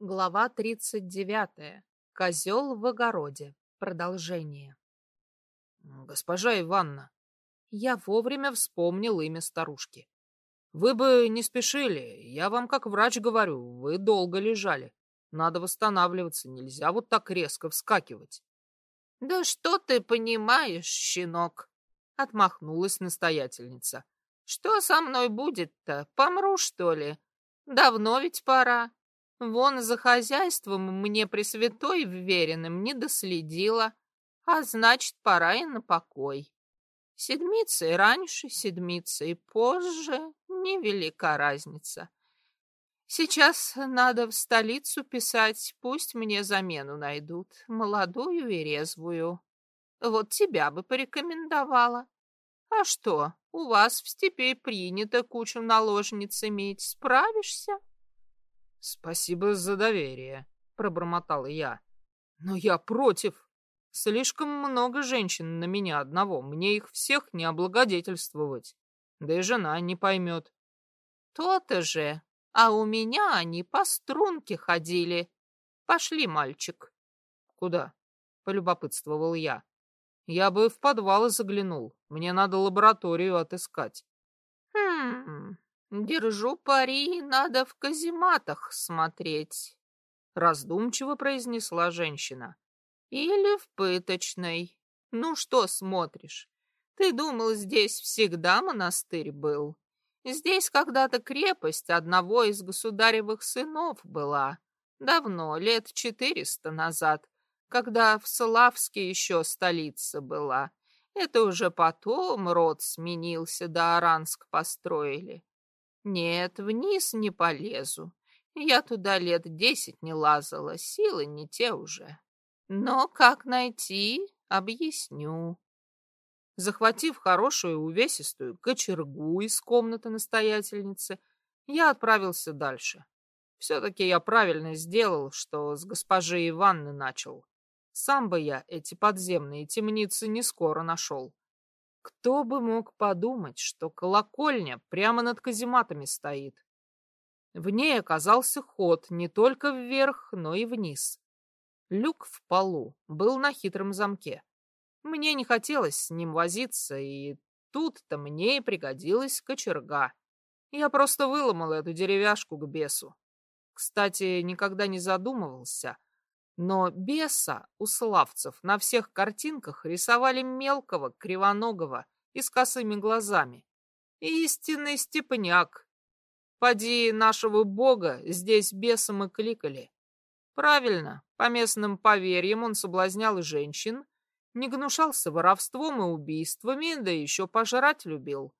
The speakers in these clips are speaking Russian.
Глава 39. Козел в огороде. Продолжение. Госпожа Ивановна, я вовремя вспомнил имя старушки. Вы бы не спешили, я вам как врач говорю, вы долго лежали. Надо восстанавливаться, нельзя вот так резко вскакивать. Да что ты понимаешь, щенок? Отмахнулась настоятельница. Что со мной будет-то? Помру, что ли? Давно ведь пора. Вон за хозяйством мне Пресвятой вверенным не доследила, а значит, пора и на покой. Седмица и раньше, седмица и позже, невелика разница. Сейчас надо в столицу писать, пусть мне замену найдут, молодую и резвую. Вот тебя бы порекомендовала. А что, у вас в степи принято кучу наложниц иметь, справишься? «Спасибо за доверие», — пробормотал я. «Но я против. Слишком много женщин на меня одного. Мне их всех не облагодетельствовать. Да и жена не поймет». «То-то же. А у меня они по струнке ходили. Пошли, мальчик». «Куда?» — полюбопытствовал я. «Я бы в подвал заглянул. Мне надо лабораторию отыскать». «Хм, Держу пари, надо в казематах смотреть, раздумчиво произнесла женщина. Или в пыточной. Ну что смотришь? Ты думал, здесь всегда монастырь был? Здесь когда-то крепость одного из государевых сынов была. Давно, лет четыреста назад, когда в Славске еще столица была. Это уже потом род сменился, да Аранск построили. Нет, вниз не полезу. Я туда лет десять не лазала, силы не те уже. Но как найти, объясню. Захватив хорошую увесистую кочергу из комнаты настоятельницы, я отправился дальше. Все-таки я правильно сделал, что с госпожи Иванны начал. Сам бы я эти подземные темницы не скоро нашел. Кто бы мог подумать, что колокольня прямо над казематами стоит. В ней оказался ход не только вверх, но и вниз. Люк в полу был на хитром замке. Мне не хотелось с ним возиться, и тут-то мне и пригодилась кочерга. Я просто выломал эту деревяшку к бесу. Кстати, никогда не задумывался, но беса у славцев на всех картинках рисовали мелкого, кривоногого и с косыми глазами. Истинный степняк. Поди нашего бога здесь бесом и кликали. Правильно, по местным поверьям он соблазнял женщин, не гнушался воровством и убийствами, да еще пожрать любил.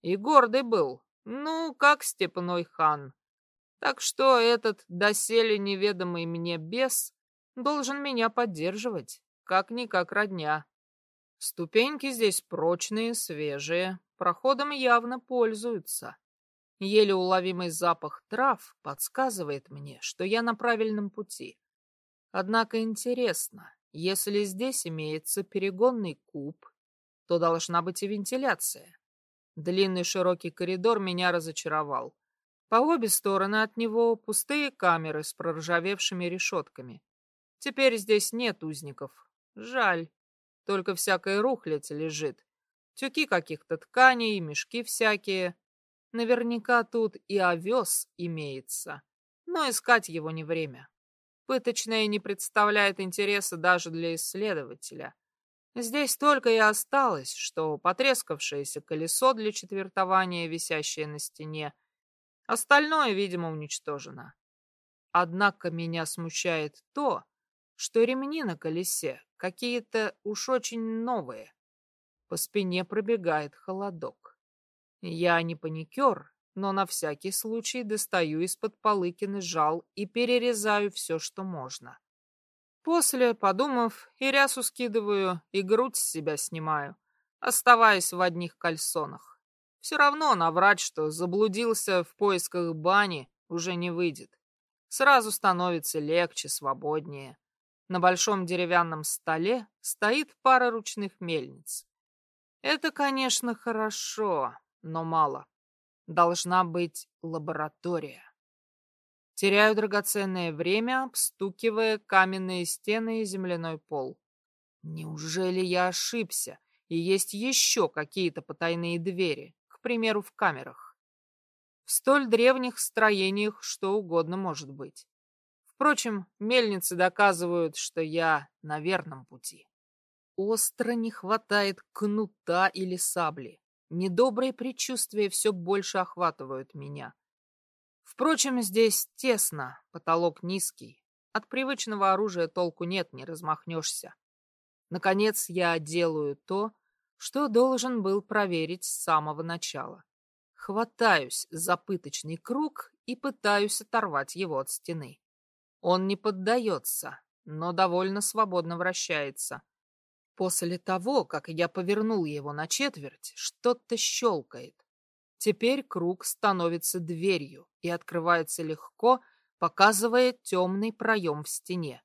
И гордый был, ну, как степной хан. Так что этот доселе неведомый мне бес должен меня поддерживать, как-никак родня. Ступеньки здесь прочные, свежие, проходом явно пользуются. Еле уловимый запах трав подсказывает мне, что я на правильном пути. Однако интересно, если здесь имеется перегонный куб, то должна быть и вентиляция. Длинный широкий коридор меня разочаровал. По обе стороны от него пустые камеры с проржавевшими решетками. Теперь здесь нет узников. Жаль. Только всякая рухлядь лежит. Тюки каких-то тканей, мешки всякие. Наверняка тут и овес имеется. Но искать его не время. Пыточное не представляет интереса даже для исследователя. Здесь только и осталось, что потрескавшееся колесо для четвертования, висящее на стене. Остальное, видимо, уничтожено. Однако меня смущает то, что ремни на колесе какие-то уж очень новые. По спине пробегает холодок. Я не паникер, но на всякий случай достаю из-под полы кинжал и перерезаю все, что можно. После, подумав, и рясу скидываю, и грудь с себя снимаю, оставаясь в одних кальсонах. Все равно наврать, что заблудился в поисках бани, уже не выйдет. Сразу становится легче, свободнее. На большом деревянном столе стоит пара ручных мельниц. Это, конечно, хорошо, но мало. Должна быть лаборатория. Теряю драгоценное время, обстукивая каменные стены и земляной пол. Неужели я ошибся, и есть еще какие-то потайные двери, к примеру, в камерах? В столь древних строениях что угодно может быть. Впрочем, мельницы доказывают, что я на верном пути. Остро не хватает кнута или сабли. Недобрые предчувствия все больше охватывают меня. Впрочем, здесь тесно, потолок низкий. От привычного оружия толку нет, не размахнешься. Наконец, я делаю то, что должен был проверить с самого начала. Хватаюсь за пыточный круг и пытаюсь оторвать его от стены. Он не поддается, но довольно свободно вращается. После того, как я повернул его на четверть, что-то щелкает. Теперь круг становится дверью и открывается легко, показывая темный проем в стене.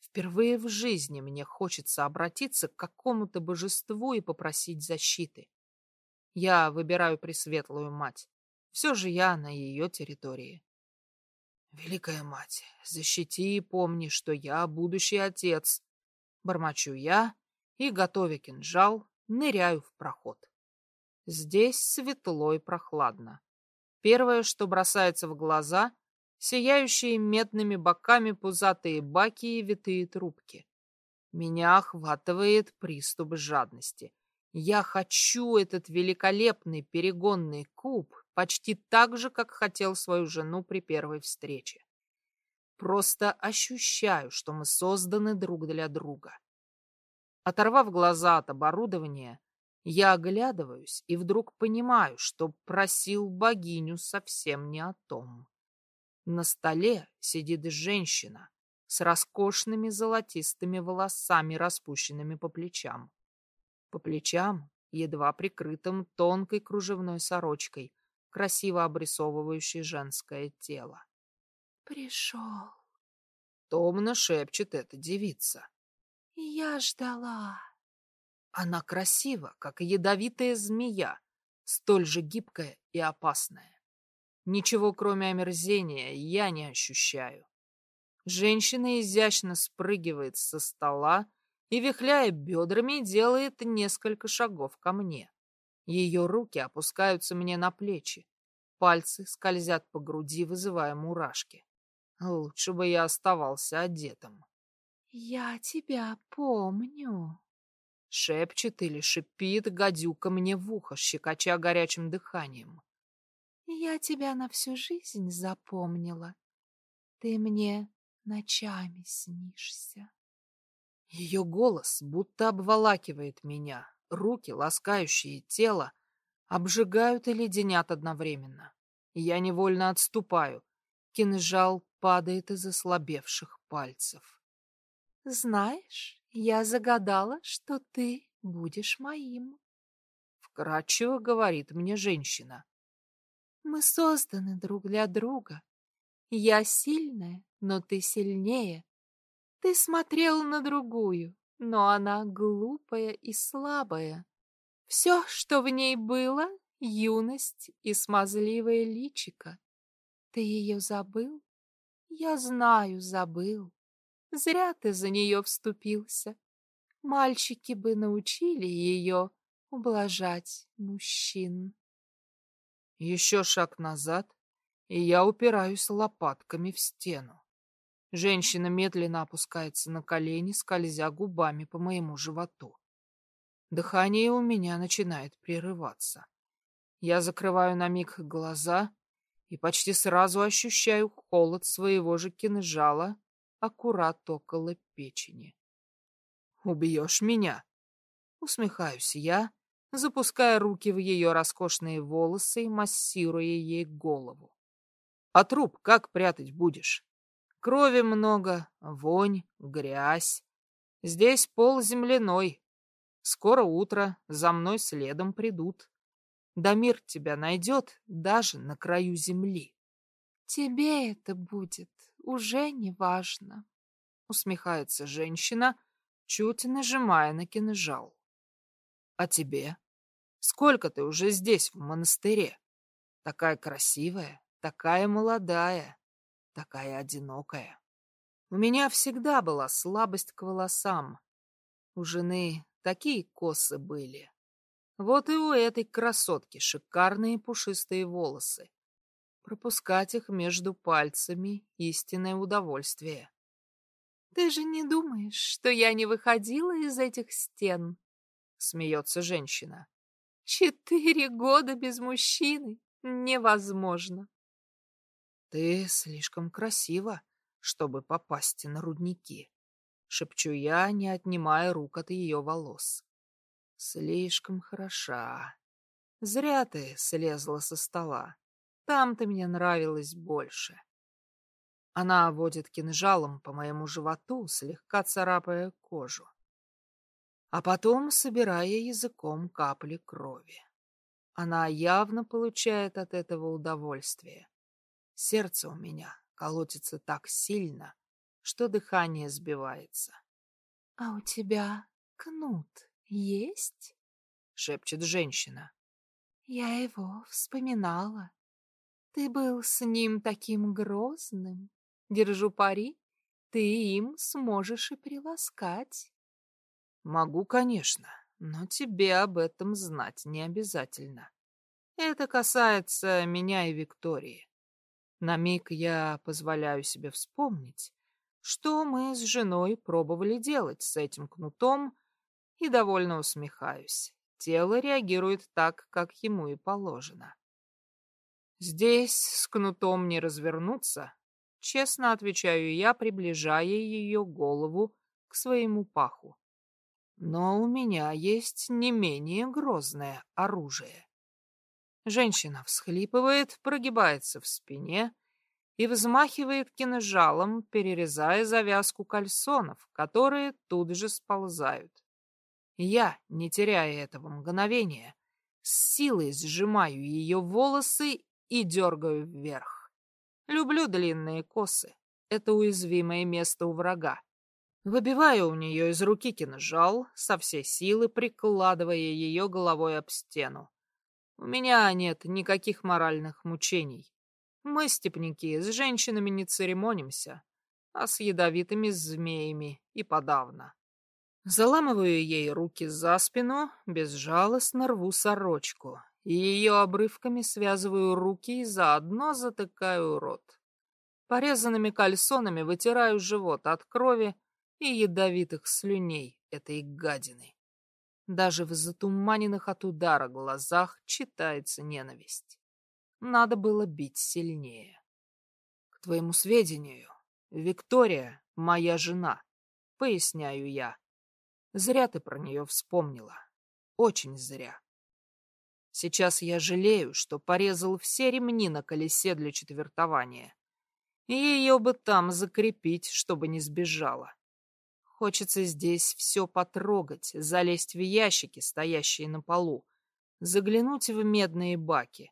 Впервые в жизни мне хочется обратиться к какому-то божеству и попросить защиты. Я выбираю Пресветлую Мать. Все же я на ее территории. Великая Мать, защити и помни, что я будущий отец. Бормочу я и, готовя кинжал, ныряю в проход. Здесь светло и прохладно. Первое, что бросается в глаза — сияющие медными боками пузатые баки и витые трубки. Меня охватывает приступ жадности. Я хочу этот великолепный перегонный куб почти так же, как хотел свою жену при первой встрече. Просто ощущаю, что мы созданы друг для друга. Оторвав глаза от оборудования, я оглядываюсь и вдруг понимаю, что просил богиню совсем не о том. На столе сидит женщина с роскошными золотистыми волосами, распущенными по плечам. По плечам, едва прикрытым тонкой кружевной сорочкой, красиво обрисовывающей женское тело. «Пришел!» — томно шепчет эта девица. «Я ждала!» Она красива, как ядовитая змея, столь же гибкая и опасная. Ничего, кроме омерзения, я не ощущаю. Женщина изящно спрыгивает со стола и, вихляя бедрами, делает несколько шагов ко мне. Ее руки опускаются мне на плечи. Пальцы скользят по груди, вызывая мурашки. Лучше бы я оставался одетым. «Я тебя помню», Шепчет или шипит гадюка мне в ухо, щекоча горячим дыханием. Я тебя на всю жизнь запомнила. Ты мне ночами снишься. Ее голос будто обволакивает меня. Руки, ласкающие тело, обжигают и леденят одновременно. Я невольно отступаю. Кинжал падает из ослабевших пальцев. Знаешь, я загадала, что ты будешь моим. Вкратчиво говорит мне женщина. Мы созданы друг для друга. Я сильная, но ты сильнее. Ты смотрел на другую, но она глупая и слабая. Все, что в ней было, юность и смазливое личико. Ты ее забыл? Я знаю, забыл. Зря ты за нее вступился. Мальчики бы научили ее ублажать мужчин. Еще шаг назад, и я упираюсь лопатками в стену. Женщина медленно опускается на колени, скользя губами по моему животу. Дыхание у меня начинает прерываться. Я закрываю на миг глаза и почти сразу ощущаю холод своего же кинжала аккурат около печени. «Убьешь меня?» Усмехаюсь я, запуская руки в ее роскошные волосы и массируя ей голову. «А труп как прятать будешь? Крови много, вонь, грязь. Здесь пол земляной. Скоро утро, за мной следом придут. Дамир тебя найдет даже на краю земли». «Тебе это будет уже не важно», — усмехается женщина, чуть нажимая на кинжал. «А тебе? Сколько ты уже здесь, в монастыре? Такая красивая, такая молодая. Такая одинокая. У меня всегда была слабость к волосам. У жены такие косы были. Вот и у этой красотки шикарные пушистые волосы. Пропускать их между пальцами — истинное удовольствие. «Ты же не думаешь, что я не выходила из этих стен?» — смеется женщина. «Четыре года без мужчины невозможно». «Ты слишком красива, чтобы попасть на рудники», — шепчу я, не отнимая рук от ее волос. «Слишком хороша. Зря ты слезла со стола. Там ты мне нравилась больше». Она водит кинжалом по моему животу, слегка царапая кожу, а потом собирая языком капли крови. Она явно получает от этого удовольствие. Сердце у меня колотится так сильно, что дыхание сбивается. — А у тебя кнут есть? — шепчет женщина. — Я его вспоминала. Ты был с ним таким грозным. Держу пари, ты им сможешь и приласкать. Могу, конечно, но тебе об этом знать не обязательно. Это касается меня и Виктории. На миг я позволяю себе вспомнить, что мы с женой пробовали делать с этим кнутом, и довольно усмехаюсь. Тело реагирует так, как ему и положено. Здесь с кнутом не развернуться, честно отвечаю я, приближая ее голову к своему паху. Но у меня есть не менее грозное оружие. Женщина всхлипывает, прогибается в спине и взмахивает кинжалом, перерезая завязку кальсонов, которые тут же сползают. Я, не теряя этого мгновения, с силой сжимаю ее волосы и дергаю вверх. Люблю длинные косы. Это уязвимое место у врага. Выбиваю у нее из руки кинжал, со всей силы прикладывая ее головой об стену. У меня нет никаких моральных мучений. Мы, степняки, с женщинами не церемонимся, а с ядовитыми змеями и подавно. Заламываю ей руки за спину, безжалостно рву сорочку, и ее обрывками связываю руки и заодно затыкаю рот. Порезанными кальсонами вытираю живот от крови и ядовитых слюней этой гадины. Даже в затуманенных от удара глазах читается ненависть. Надо было бить сильнее. К твоему сведению, Виктория — моя жена, поясняю я. Зря ты про нее вспомнила. Очень зря. Сейчас я жалею, что порезал все ремни на колесе для четвертования. Ее бы там закрепить, чтобы не сбежала. Хочется здесь все потрогать, залезть в ящики, стоящие на полу, заглянуть в медные баки.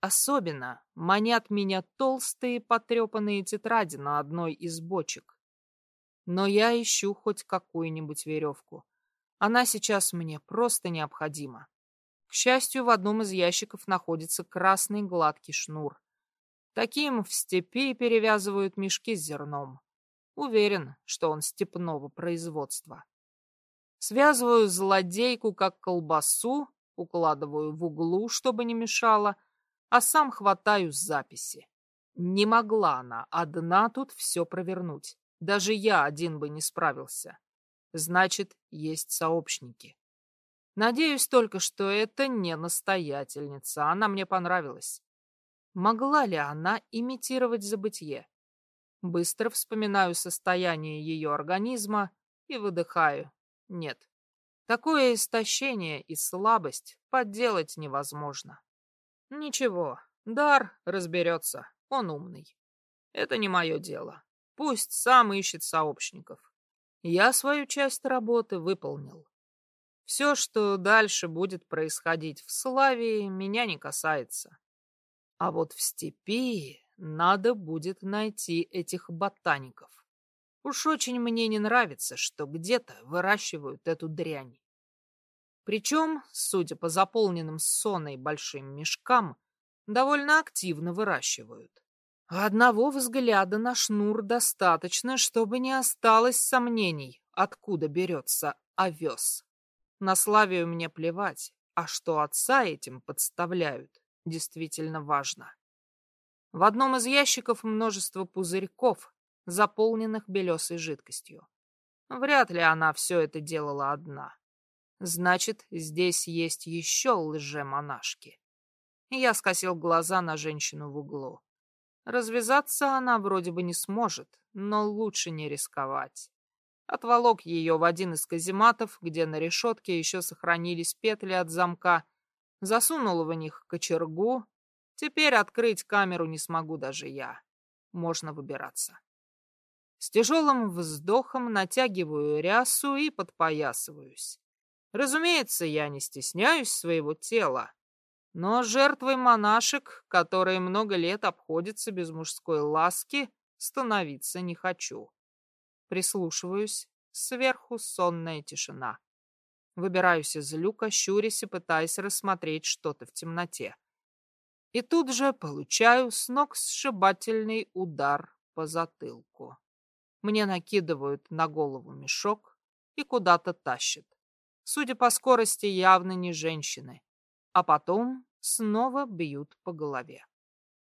Особенно манят меня толстые потрепанные тетради на одной из бочек. Но я ищу хоть какую-нибудь веревку. Она сейчас мне просто необходима. К счастью, в одном из ящиков находится красный гладкий шнур. Таким в степи перевязывают мешки с зерном. Уверен, что он степного производства. Связываю злодейку как колбасу, укладываю в углу, чтобы не мешало, а сам хватаю записи. Не могла она одна тут все провернуть. Даже я один бы не справился. Значит, есть сообщники. Надеюсь только, что это не настоятельница. Она мне понравилась. Могла ли она имитировать забытье? Быстро вспоминаю состояние ее организма и выдыхаю. Нет. Такое истощение и слабость подделать невозможно. Ничего, Дар разберется, он умный. Это не мое дело. Пусть сам ищет сообщников. Я свою часть работы выполнил. Все, что дальше будет происходить в Славии, меня не касается. А вот в степи надо будет найти этих ботаников. Уж очень мне не нравится, что где-то выращивают эту дрянь. Причем, судя по заполненным соной большим мешкам, довольно активно выращивают. Одного взгляда на шнур достаточно, чтобы не осталось сомнений, откуда берется овес. На Славию мне плевать, а что отца этим подставляют, действительно важно. В одном из ящиков множество пузырьков, заполненных белесой жидкостью. Вряд ли она все это делала одна. Значит, здесь есть еще лже-монашки. Я скосил глаза на женщину в углу. Развязаться она вроде бы не сможет, но лучше не рисковать. Отволок ее в один из казематов, где на решетке еще сохранились петли от замка, засунул в них кочергу. Теперь открыть камеру не смогу даже я. Можно выбираться. С тяжелым вздохом натягиваю рясу и подпоясываюсь. Разумеется, я не стесняюсь своего тела, но жертвой монашек, которые много лет обходятся без мужской ласки, становиться не хочу. Прислушиваюсь, сверху сонная тишина. Выбираюсь из люка, щурясь и пытаясь рассмотреть что-то в темноте. И тут же получаю с ног сшибательный удар по затылку. Мне накидывают на голову мешок и куда-то тащат. Судя по скорости, явно не женщины а потом снова бьют по голове.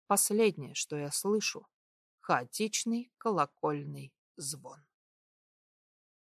Последнее, что я слышу — хаотичный колокольный звон.